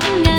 not enough.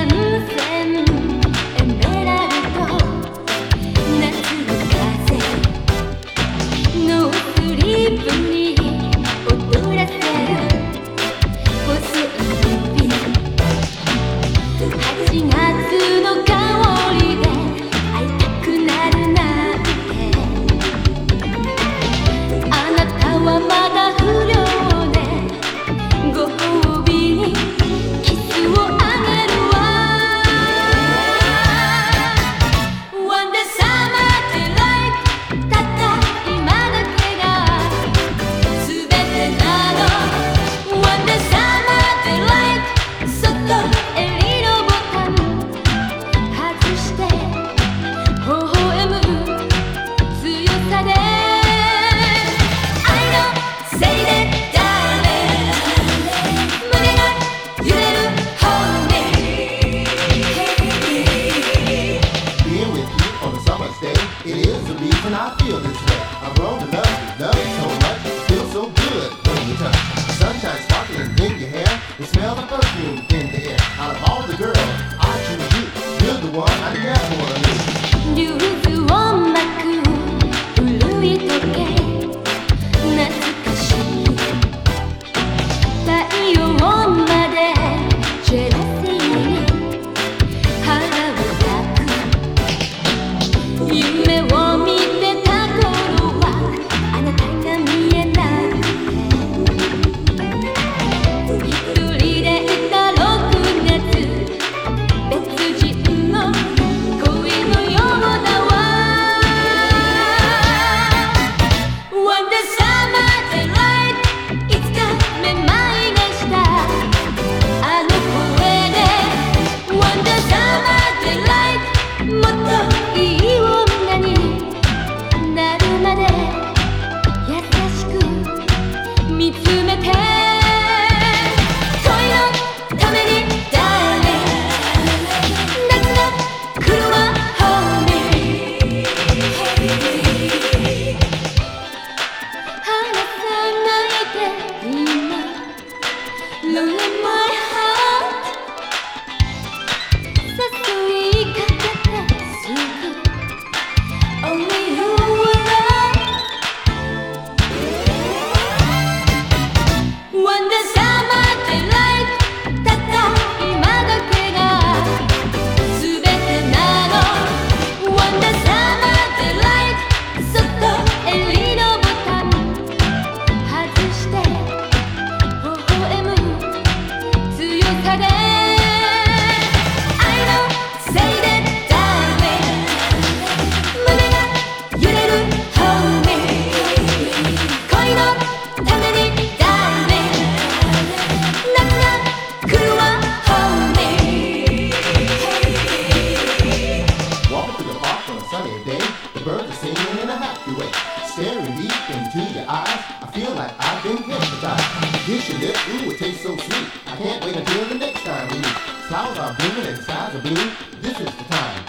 when I feel this way. I've grown to love you, love you. alone in my heart feel like I've been hypnotized. This your lip, ooh, it tastes so sweet. I can't wait until the next time we meet. Flowers are blooming and skies are blue. This is the time.